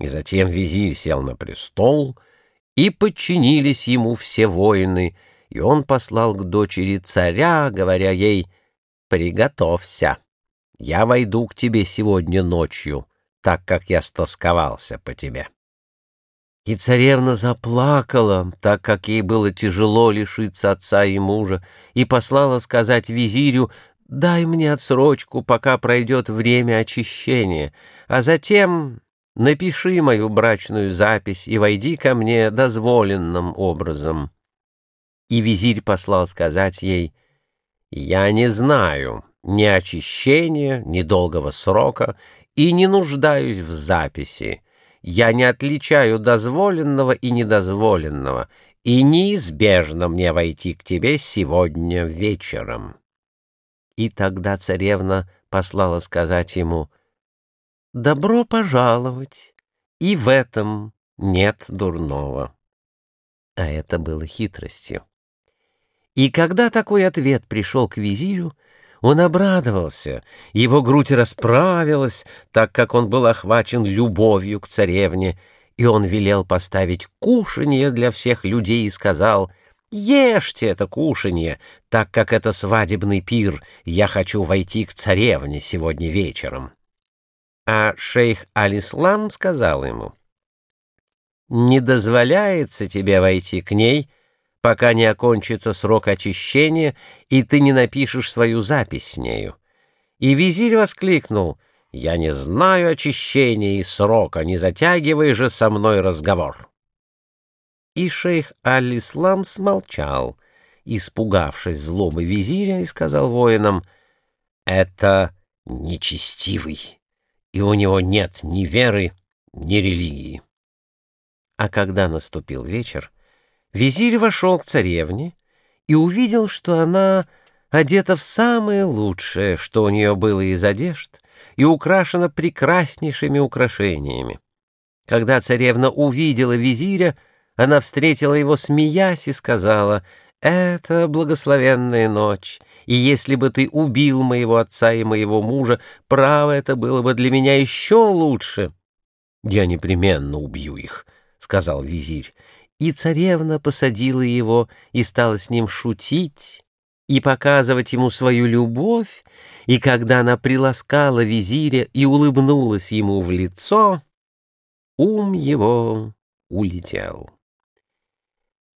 И затем визирь сел на престол, и подчинились ему все воины, и он послал к дочери царя, говоря ей «Приготовься, я войду к тебе сегодня ночью, так как я стосковался по тебе». И царевна заплакала, так как ей было тяжело лишиться отца и мужа, и послала сказать визирю, «Дай мне отсрочку, пока пройдет время очищения, а затем напиши мою брачную запись и войди ко мне дозволенным образом». И визирь послал сказать ей, «Я не знаю ни очищения, ни долгого срока, и не нуждаюсь в записи» я не отличаю дозволенного и недозволенного, и неизбежно мне войти к тебе сегодня вечером». И тогда царевна послала сказать ему, «Добро пожаловать, и в этом нет дурного». А это было хитростью. И когда такой ответ пришел к визирю, он обрадовался, его грудь расправилась, так как он был охвачен любовью к царевне, и он велел поставить кушанье для всех людей и сказал «Ешьте это кушанье, так как это свадебный пир, я хочу войти к царевне сегодня вечером». А шейх Алислам сказал ему «Не дозволяется тебе войти к ней, — пока не окончится срок очищения, и ты не напишешь свою запись с нею. И визирь воскликнул, «Я не знаю очищения и срока, не затягивай же со мной разговор». И шейх Аль-Ислам смолчал, испугавшись злобы визиря, и сказал воинам, «Это нечестивый, и у него нет ни веры, ни религии». А когда наступил вечер, Визирь вошел к царевне и увидел, что она одета в самое лучшее, что у нее было из одежд, и украшена прекраснейшими украшениями. Когда царевна увидела визиря, она встретила его, смеясь, и сказала, «Это благословенная ночь, и если бы ты убил моего отца и моего мужа, право это было бы для меня еще лучше». «Я непременно убью их», — сказал визирь, и царевна посадила его и стала с ним шутить и показывать ему свою любовь, и когда она приласкала визиря и улыбнулась ему в лицо, ум его улетел.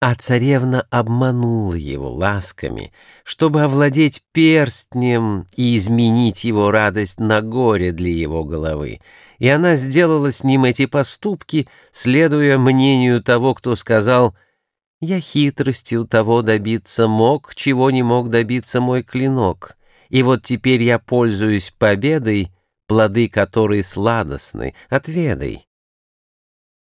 А царевна обманула его ласками, чтобы овладеть перстнем и изменить его радость на горе для его головы, и она сделала с ним эти поступки, следуя мнению того, кто сказал «Я хитростью того добиться мог, чего не мог добиться мой клинок, и вот теперь я пользуюсь победой, плоды которой сладостны, отведай».